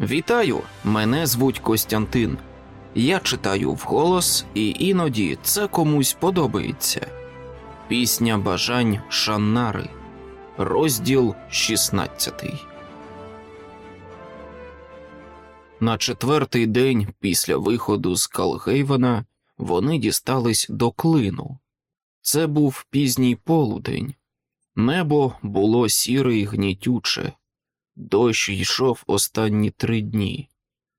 Вітаю! Мене звуть Костянтин. Я читаю вголос, і іноді це комусь подобається. Пісня бажань Шаннари, розділ 16. На четвертий день після виходу з Калгейвена вони дістались до клину. Це був пізній полудень. Небо було сіре і гнітюче, дощ йшов останні три дні,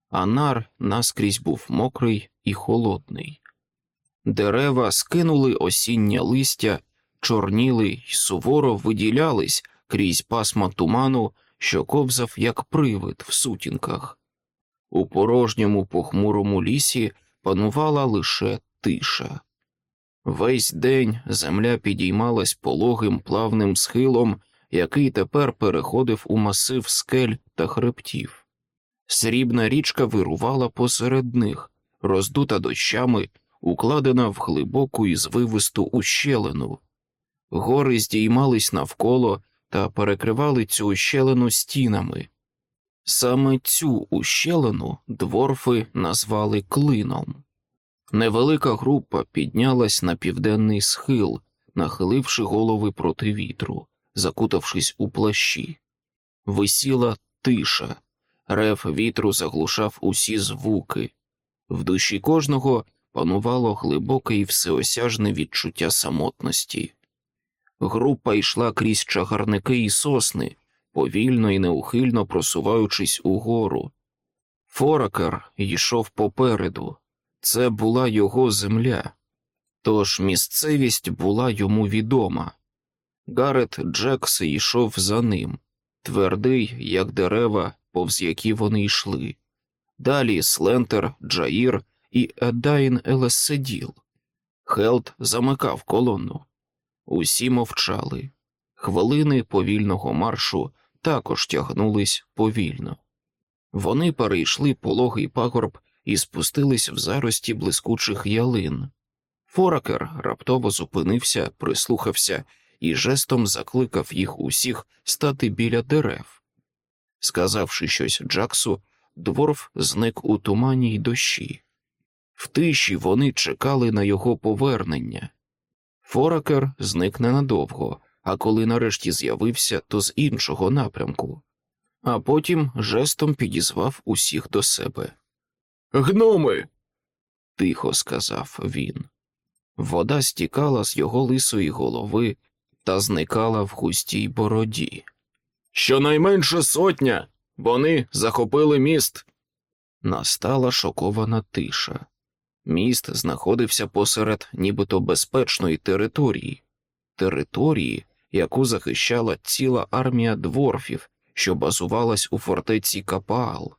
а нар наскрізь був мокрий і холодний. Дерева скинули осіннє листя, чорніли й суворо виділялись крізь пасма туману, що ковзав, як привид в сутінках. У порожньому похмурому лісі панувала лише тиша. Весь день земля підіймалась пологим плавним схилом, який тепер переходив у масив скель та хребтів. Срібна річка вирувала посеред них, роздута дощами, укладена в глибоку і звивисту ущелину. Гори здіймались навколо та перекривали цю ущелину стінами. Саме цю ущелину дворфи назвали клином. Невелика група піднялась на південний схил, нахиливши голови проти вітру, закутавшись у плащі. Висіла тиша, рев вітру заглушав усі звуки. В душі кожного панувало глибоке і всеосяжне відчуття самотності. Група йшла крізь чагарники і сосни, повільно і неухильно просуваючись угору. Форакер йшов попереду, це була його земля, тож місцевість була йому відома. Гарет Джекс йшов за ним, твердий, як дерева, повз які вони йшли. Далі Слентер, Джаїр і Едайн Елеседіл. Хелт замикав колону. Усі мовчали. Хвилини повільного маршу також тягнулись повільно. Вони перейшли пологий пагорб і спустились в зарості блискучих ялин. Форакер раптово зупинився, прислухався і жестом закликав їх усіх стати біля дерев. Сказавши щось Джаксу, дворф зник у тумані й дощі. В тиші вони чекали на його повернення. Форакер зник ненадовго, а коли нарешті з'явився, то з іншого напрямку, а потім жестом підізвав усіх до себе. Гноми. Тихо сказав він. Вода стікала з його лисої голови та зникала в густій бороді. Щонайменше сотня. Вони захопили міст. Настала шокована тиша. Міст знаходився посеред нібито безпечної території, території, яку захищала ціла армія дворфів, що базувалась у фортеці Капаал.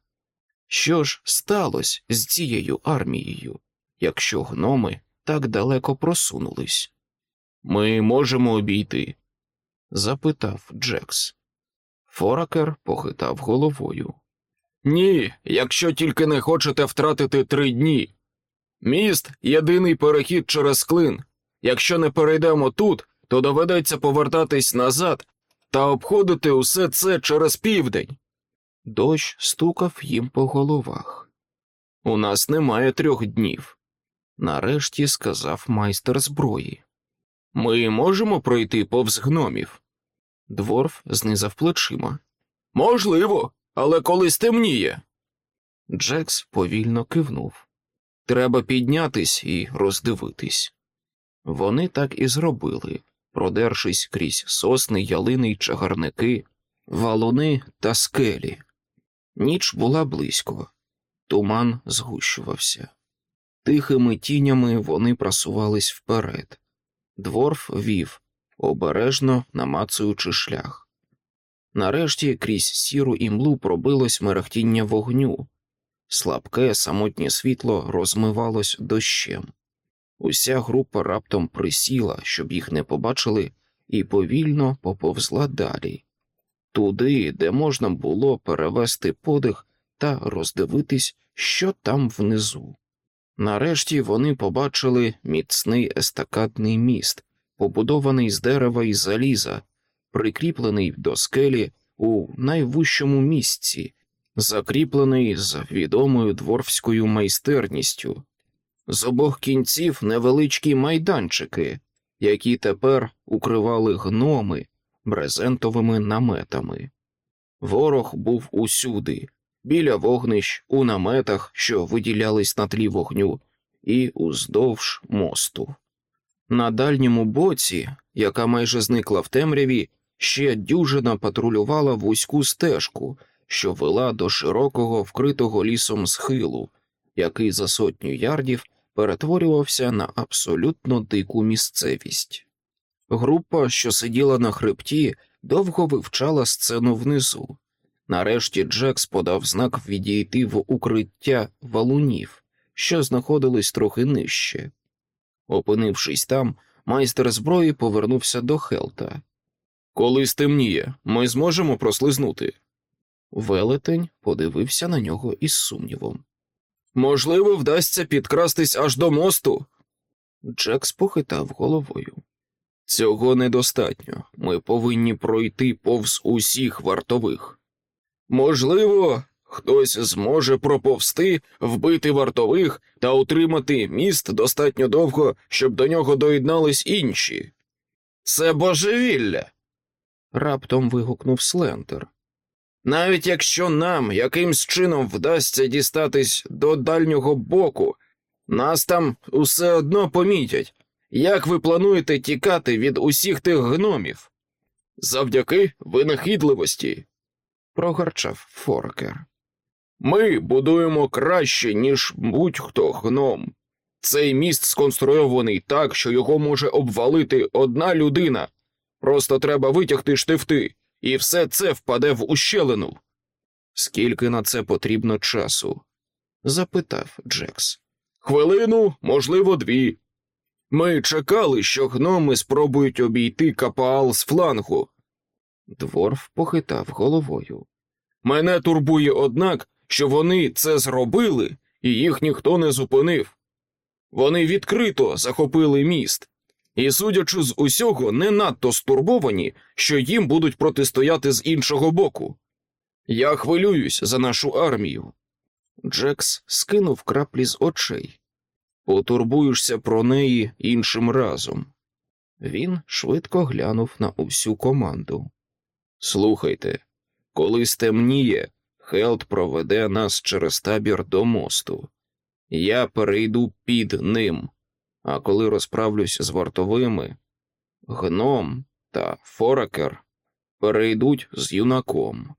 Що ж сталося з цією армією, якщо гноми так далеко просунулись? Ми можемо обійти? запитав Джекс. Форакер похитав головою. Ні, якщо тільки не хочете втратити три дні. Міст єдиний перехід через клин. Якщо не перейдемо тут, то доведеться повертатись назад та обходити усе це через південь. Дощ стукав їм по головах. У нас немає трьох днів, нарешті сказав майстер зброї. Ми можемо пройти повз гномів. Дворф знизав плечима. Можливо, але коли стемніє. Джекс повільно кивнув. Треба піднятись і роздивитись. Вони так і зробили, продершись крізь сосни, ялини й чагарники, валуни та скелі. Ніч була близько, туман згущувався. Тихими тінями вони просувались вперед. Дворф вів, обережно намацуючи шлях. Нарешті крізь сіру імлу пробилось мерехтіння вогню, слабке самотнє світло розмивалось дощем. Уся група раптом присіла, щоб їх не побачили, і повільно поповзла далі, туди, де можна було перевести подих та роздивитись, що там внизу. Нарешті вони побачили міцний естакадний міст, побудований з дерева і заліза, прикріплений до скелі у найвищому місці закріплений з відомою дворфською майстерністю. З обох кінців невеличкі майданчики, які тепер укривали гноми брезентовими наметами. Ворог був усюди, біля вогнищ, у наметах, що виділялись на тлі вогню, і уздовж мосту. На дальньому боці, яка майже зникла в темряві, ще дюжина патрулювала вузьку стежку, що вела до широкого вкритого лісом схилу, який за сотню ярдів перетворювався на абсолютно дику місцевість. Група, що сиділа на хребті, довго вивчала сцену внизу. Нарешті Джекс подав знак відійти в укриття валунів, що знаходились трохи нижче. Опинившись там, майстер зброї повернувся до Хелта. Коли стемніє, ми зможемо прослизнути. Велетень подивився на нього із сумнівом. Можливо, вдасться підкрастись аж до мосту. Джекс похитав головою. Цього недостатньо. Ми повинні пройти повз усіх вартових. Можливо, хтось зможе проповсти, вбити вартових та утримати міст достатньо довго, щоб до нього доєднались інші. Це божевілля. Раптом вигукнув Слентер. Навіть якщо нам якимсь чином вдасться дістатись до дальнього боку, нас там усе одно помітять. Як ви плануєте тікати від усіх тих гномів? Завдяки винахідливості, прогарчав Форкер. Ми будуємо краще, ніж будь-хто гном. Цей міст сконструйований так, що його може обвалити одна людина. Просто треба витягти штифти, і все це впаде в ущелину. Скільки на це потрібно часу? запитав Джекс. Хвилину, можливо, дві. Ми чекали, що гноми спробують обійти капаал з флангу. Дворф похитав головою. Мене турбує, однак, що вони це зробили, і їх ніхто не зупинив. Вони відкрито захопили міст, і, судячи з усього, не надто стурбовані, що їм будуть протистояти з іншого боку. Я хвилююсь за нашу армію. Джекс скинув краплі з очей. Потурбуєшся про неї іншим разом. Він швидко глянув на усю команду. Слухайте, коли стемніє, Хелд проведе нас через табір до мосту. Я перейду під ним, а коли розправлюсь з вартовими, гном та Форакер перейдуть з юнаком.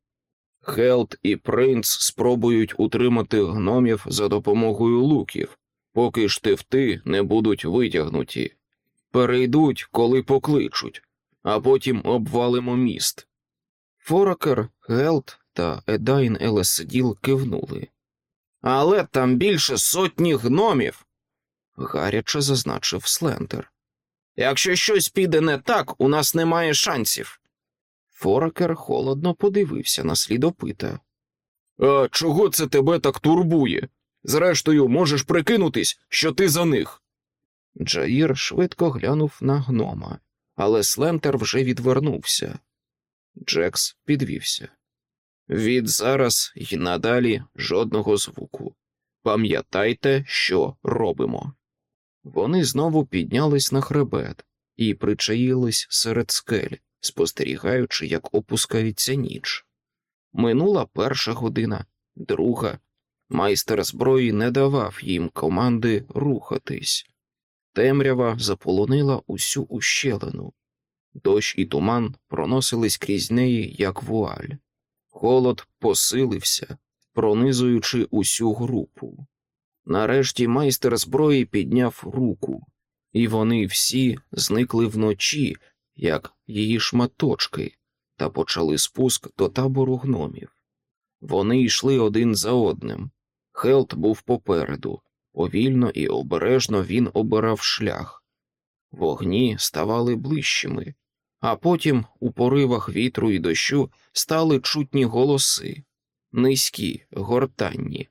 Хелд і принц спробують утримати гномів за допомогою луків, поки штифти не будуть витягнуті. Перейдуть, коли покличуть, а потім обвалимо міст. Форакер, Гелд та Едайн Елесиділ кивнули. Але там більше сотні гномів, гаряче зазначив Слендер. Якщо щось піде не так, у нас немає шансів. Форакер холодно подивився на слідопита. А чого це тебе так турбує? Зрештою, можеш прикинутись, що ти за них. Джаїр швидко глянув на гнома, але Слентер вже відвернувся. Джекс підвівся. Від зараз й надалі жодного звуку. Пам'ятайте, що робимо. Вони знову піднялись на хребет і причаїлись серед скель, спостерігаючи, як опускається ніч. Минула перша година, друга. Майстер зброї не давав їм команди рухатись. Темрява заполонила усю ущелину. Дощ і туман проносились крізь неї, як вуаль. Холод посилився, пронизуючи усю групу. Нарешті майстер зброї підняв руку, і вони всі зникли вночі, як її шматочки, та почали спуск до табору гномів. Вони йшли один за одним. Хелт був попереду, повільно і обережно він обирав шлях. Вогні ставали ближчими, а потім у поривах вітру і дощу стали чутні голоси, низькі, гортанні.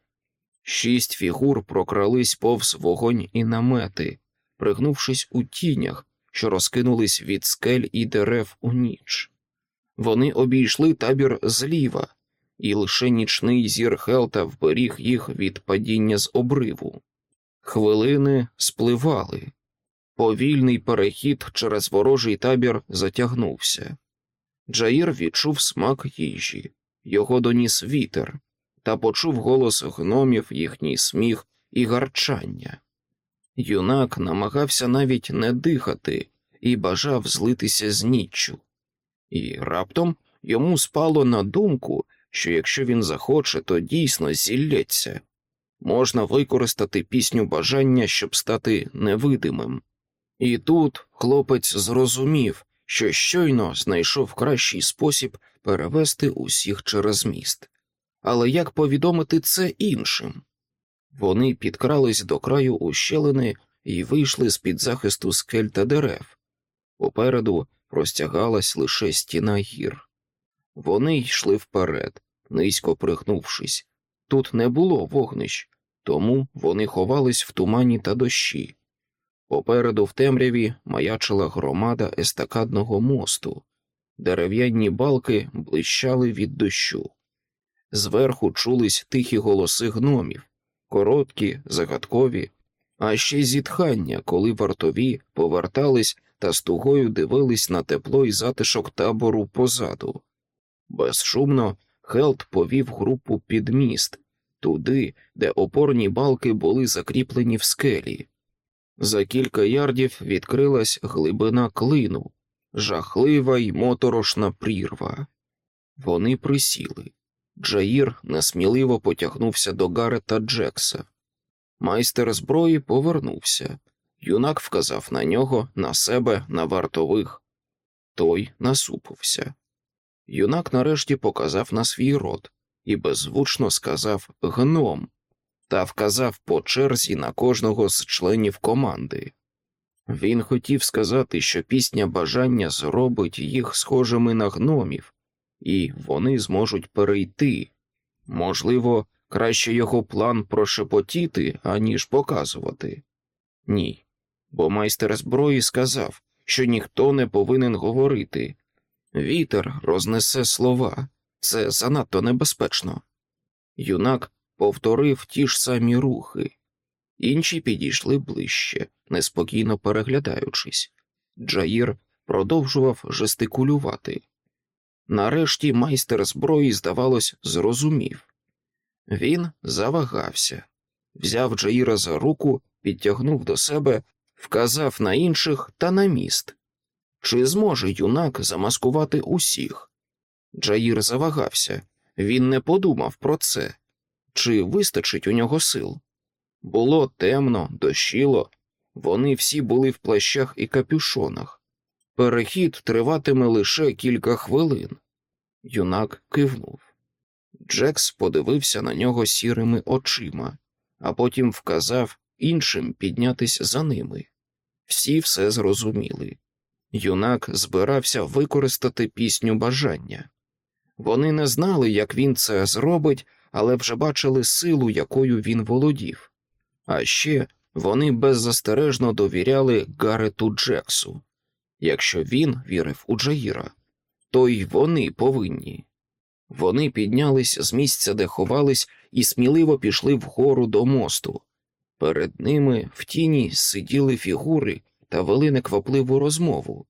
Шість фігур прокрались повз вогонь і намети, пригнувшись у тінях, що розкинулись від скель і дерев у ніч. Вони обійшли табір зліва, і лише нічний зір Хелта вберіг їх від падіння з обриву. Хвилини спливали. Повільний перехід через ворожий табір затягнувся. Джаїр відчув смак їжі, його доніс вітер, та почув голос гномів, їхній сміх і гарчання. Юнак намагався навіть не дихати і бажав злитися з ніччю. І раптом йому спало на думку, що якщо він захоче, то дійсно зілється. Можна використати пісню бажання, щоб стати невидимим. І тут хлопець зрозумів, що щойно знайшов кращий спосіб перевести усіх через міст. Але як повідомити це іншим? Вони підкрались до краю ущелини і вийшли з під захисту скель та дерев. Попереду простягалась лише стіна гір. Вони йшли вперед, низько пригнувшись. Тут не було вогнищ, тому вони ховались в тумані та дощі. Попереду в темряві маячила громада естакадного мосту, дерев'яні балки блищали від дощу. Зверху чулись тихі голоси гномів, короткі, загадкові, а ще зітхання, коли вартові повертались та з тугою дивились на тепло і затишок табору позаду. Безшумно Хелт повів групу під міст, туди, де опорні балки були закріплені в скелі. За кілька ярдів відкрилась глибина клину, жахлива й моторошна прірва. Вони присіли. Джаїр несміливо потягнувся до Гарета Джекса. Майстер зброї повернувся. Юнак вказав на нього, на себе, на вартових. Той насупився. Юнак нарешті показав на свій рот і беззвучно сказав гном та вказав по черзі на кожного з членів команди. Він хотів сказати, що пісня бажання зробить їх схожими на гномів, і вони зможуть перейти. Можливо, краще його план прошепотіти, аніж показувати. Ні, бо майстер зброї сказав, що ніхто не повинен говорити. Вітер рознесе слова, це занадто небезпечно. Юнак повторив ті ж самі рухи, інші підійшли ближче, неспокійно переглядаючись. Джаїр продовжував жестикулювати. Нарешті майстер зброї, здавалось, зрозумів. Він завагався, взяв Джаїра за руку, підтягнув до себе, вказав на інших та на міст. Чи зможе юнак замаскувати усіх? Джаїр завагався, він не подумав про це. Чи вистачить у нього сил? Було темно, дощило, вони всі були в плащах і капюшонах. Перехід триватиме лише кілька хвилин. Юнак кивнув. Джекс подивився на нього сірими очима, а потім вказав іншим піднятись за ними. Всі все зрозуміли. Юнак збирався використати пісню бажання. Вони не знали, як він це зробить, але вже бачили силу, якою він володів. А ще вони беззастережно довіряли Гарету Джексу. Якщо він вірив у Джаїра, то й вони повинні. Вони піднялись з місця, де ховались, і сміливо пішли вгору до мосту. Перед ними в тіні сиділи фігури та вели неквапливу розмову.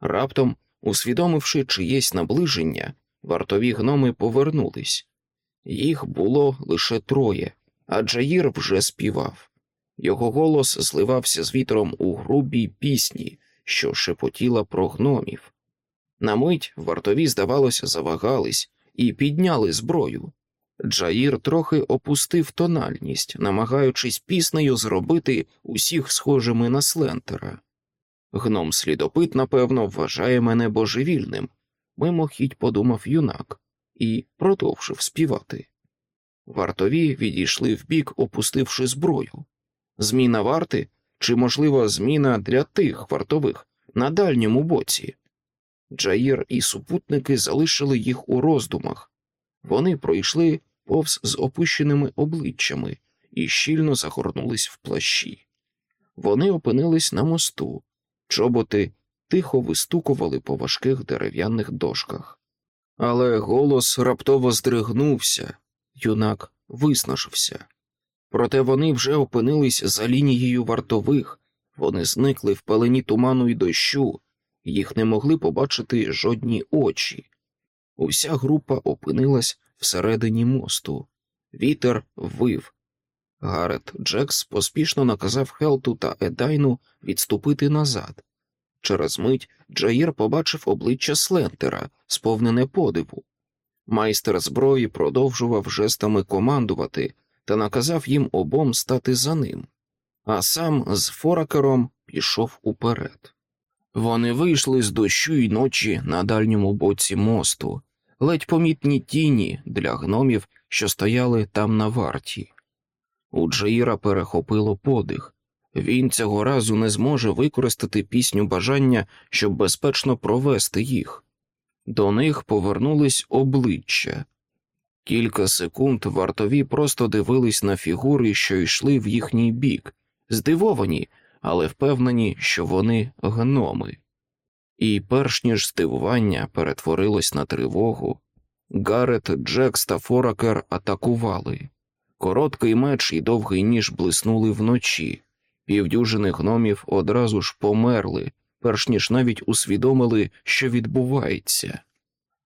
Раптом, усвідомивши чиєсь наближення, вартові гноми повернулись. Їх було лише троє, а Джаїр вже співав. Його голос зливався з вітром у грубій пісні, що шепотіла про гномів. На мить вартові, здавалося, завагались і підняли зброю. Джаїр трохи опустив тональність, намагаючись піснею зробити усіх схожими на слентера. Гном слідопит, напевно, вважає мене божевільним, мимохідь подумав юнак і продовжив співати. Вартові відійшли вбік, опустивши зброю. Зміна варти чи, можливо, зміна для тих вартових на дальньому боці. Джаїр і супутники залишили їх у роздумах. Вони пройшли повз з опущеними обличчями і щільно загорнулись в плащі. Вони опинились на мосту, чоботи тихо вистукували по важких дерев'яних дошках. Але голос раптово здригнувся, юнак виснажився. Проте вони вже опинились за лінією вартових, вони зникли в пелені туману і дощу, їх не могли побачити жодні очі. Уся група опинилась всередині мосту. Вітер вив. Гарет Джекс поспішно наказав Хелту та Едайну відступити назад. Через мить Джаїр побачив обличчя Слентера, сповнене подиву. Майстер зброї продовжував жестами командувати та наказав їм обом стати за ним, а сам з Форакером пішов уперед. Вони вийшли з дощу й ночі на дальньому боці мосту, ледь помітні тіні для гномів, що стояли там на варті. У Джаїра перехопило подих. Він цього разу не зможе використати пісню бажання, щоб безпечно провести їх. До них повернулись обличчя. Кілька секунд вартові просто дивились на фігури, що йшли в їхній бік, здивовані, але впевнені, що вони гноми. І перш ніж здивування перетворилось на тривогу, Гарет, Джекс та Форакер атакували. Короткий меч і довгий ніж блиснули вночі. Півдюжини гномів одразу ж померли, перш ніж навіть усвідомили, що відбувається.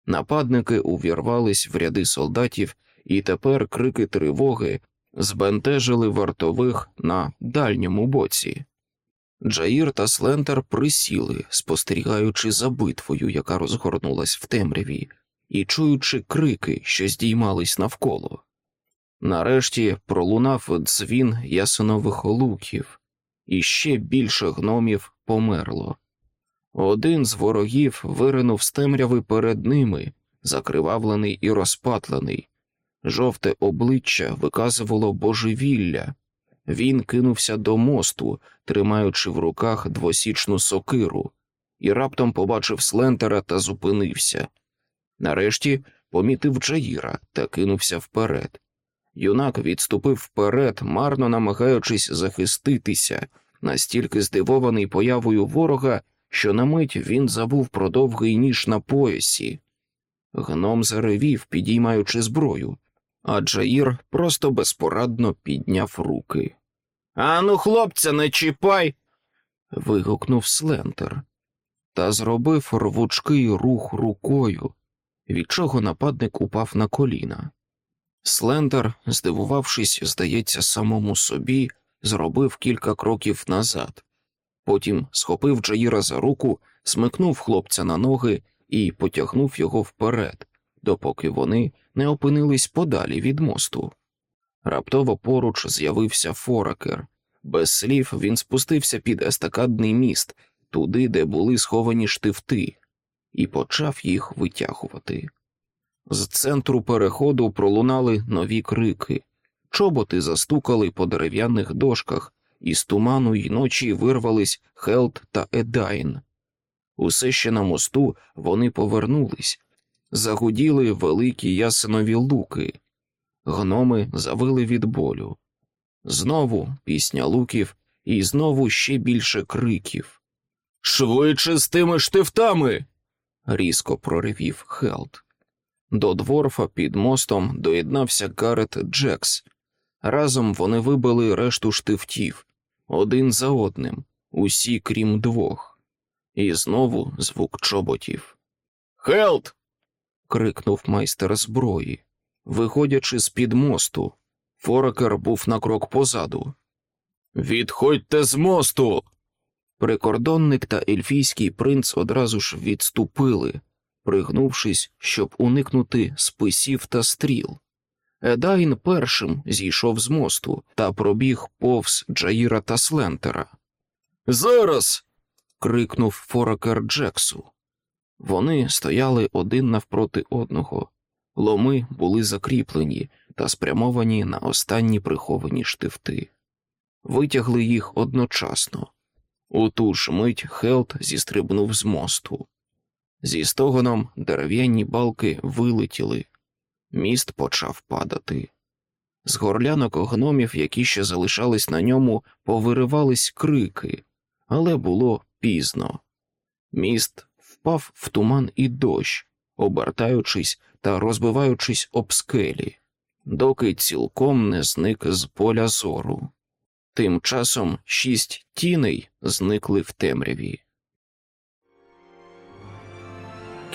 Нападники увірвались в ряди солдатів, і тепер крики тривоги збентежили вартових на дальньому боці. Джаїр та Слентер присіли, спостерігаючи за битвою, яка розгорнулась в темряві, і чуючи крики, що здіймались навколо. Нарешті пролунав дзвін ясенових луків, і ще більше гномів померло. Один з ворогів виринув з темряви перед ними, закривавлений і розпатлений. Жовте обличчя виказувало божевілля. Він кинувся до мосту, тримаючи в руках двосічну сокиру, і раптом побачив Слентера та зупинився. Нарешті помітив Джаїра та кинувся вперед. Юнак відступив вперед, марно намагаючись захиститися, настільки здивований появою ворога, що на мить він забув про довгий ніж на поясі. Гном заревів, підіймаючи зброю, а Джаїр просто безпорадно підняв руки. Ану, хлопця, не чіпай. вигукнув Слентер та зробив рвучкий рух рукою, від чого нападник упав на коліна. Слендер, здивувавшись, здається, самому собі, зробив кілька кроків назад, потім схопив Джаїра за руку, смикнув хлопця на ноги і потягнув його вперед, допоки вони не опинились подалі від мосту. Раптово поруч з'явився Форакер. Без слів він спустився під естакадний міст, туди, де були сховані штифти, і почав їх витягувати. З центру переходу пролунали нові крики, чоботи застукали по дерев'яних дошках, і з туману й ночі вирвались Хелт та Едайн. Усе ще на мосту вони повернулись, загуділи великі ясенові луки, гноми завили від болю. Знову пісня луків, і знову ще більше криків. Швидше з тими штифтами. різко проривів Хелт. До дворфа під мостом доєднався Гарет Джекс. Разом вони вибили решту штифтів один за одним, усі крім двох, і знову звук чоботів. Хелд. крикнув майстер зброї. Виходячи з під мосту, Форекер був на крок позаду. Відходьте з мосту. Прикордонник та ельфійський принц одразу ж відступили, пригнувшись, щоб уникнути списів та стріл. Едайн першим зійшов з мосту та пробіг повз Джаїра та Слентера. Зараз. крикнув Форакер Джексу. Вони стояли один навпроти одного, ломи були закріплені та спрямовані на останні приховані штифти. Витягли їх одночасно. У ту ж мить Хелт зістрибнув з мосту. Зі стогоном дерев'яні балки вилетіли, міст почав падати. З горлянок гномів, які ще залишались на ньому, повиривались крики, але було пізно. Міст впав в туман і дощ, обертаючись та розбиваючись об скелі, доки цілком не зник з поля зору. Тим часом шість тіней зникли в темряві.